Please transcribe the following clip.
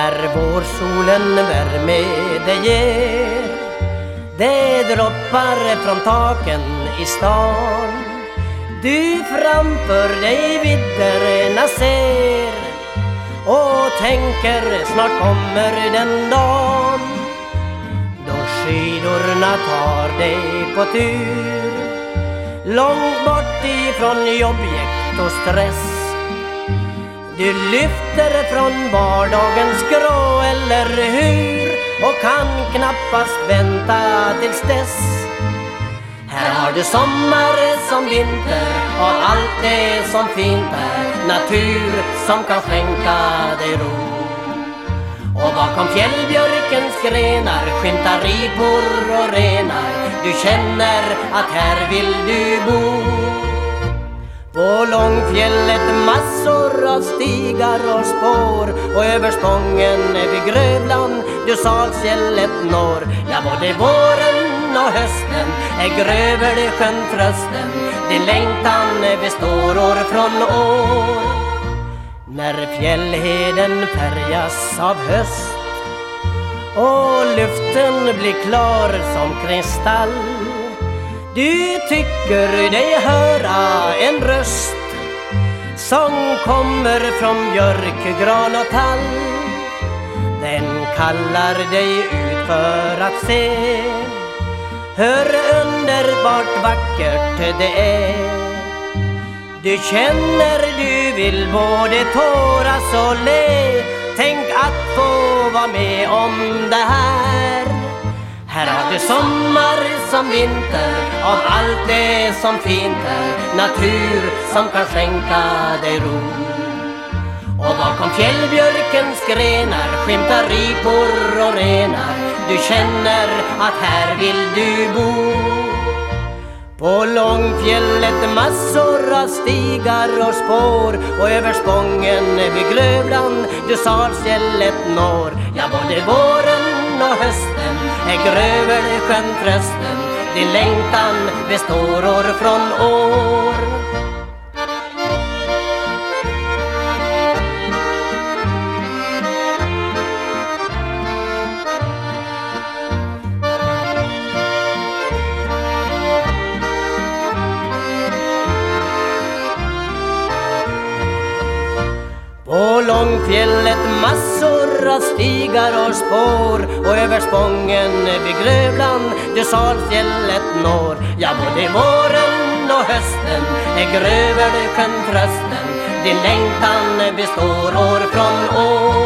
När vårsolen värme det ger Det droppar från taken i stan. Du framför dig vidderna ser Och tänker snart kommer den dagen Då skidorna tar dig på tur. Långt bort ifrån jobbjäkt och stress du lyfter från vardagens grå, eller hur? Och kan knappast vänta tills dess. Här har du sommar som vinter och allt det som fint är Natur som kan skänka dig ro. Och bakom fjällbjörkens grenar skymtar ripor och renar. Du känner att här vill du bo på Långfjället massor av stigar och spår. Och över Spången vid Grövland du Salsfjället når Ja, både våren och hösten är Grövelsjön trösten Din längtan består år från år. När fjällheden färgas av höst och luften blir klar som kristall du tycker dig höra en röst som kommer från björk, gran och tall. Den kallar dig ut för att se hur underbart vackert det är. Du känner du vill både tåras och le Tänk att få vara med om det här här har du sommar som vinter av allt det som fint är Natur som kan skänka dig ro. Och bakom fjällbjörkens grenar skymtar ripor och renar. Du känner att här vill du bo. På Långfjället massor av stigar och spår och över Spången vid Grövland du Salsfjället når. Ja, både våren och hösten är Grövelsjön trösten Din längtan består år från år På Långfjället massor av stigar och spår och över Spången vid Grövland du Salfjället når. Ja, både våren och hösten är Grövelsjön trösten. Din längtan består år från år.